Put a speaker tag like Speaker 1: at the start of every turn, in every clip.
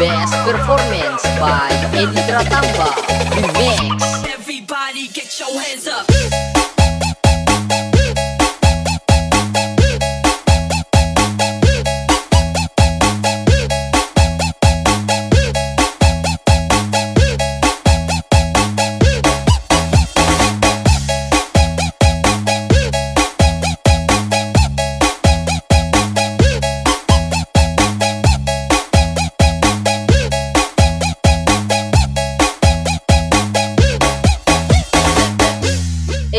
Speaker 1: best performance by Edi Tratamba Remix. Everybody get your hands up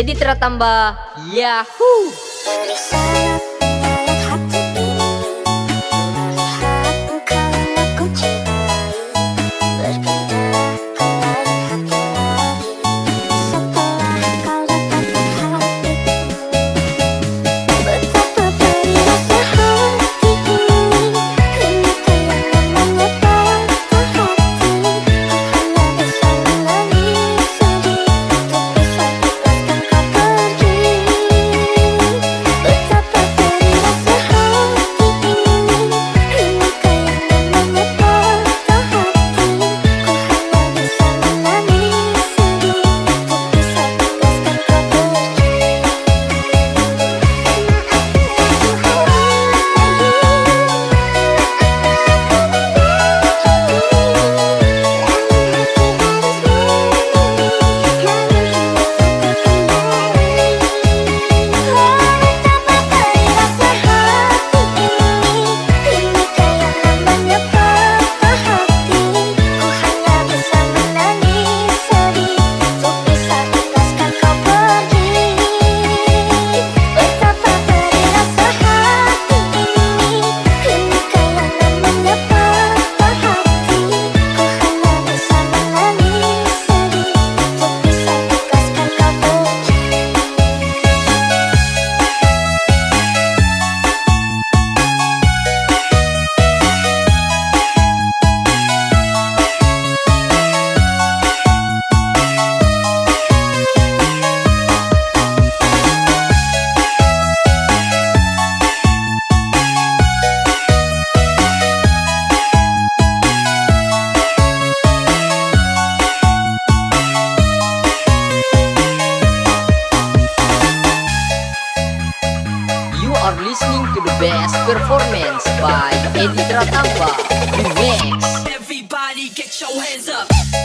Speaker 1: Edi Tratamba Yahoo best performance by Edi Tratamba Remix. Everybody get your hands up.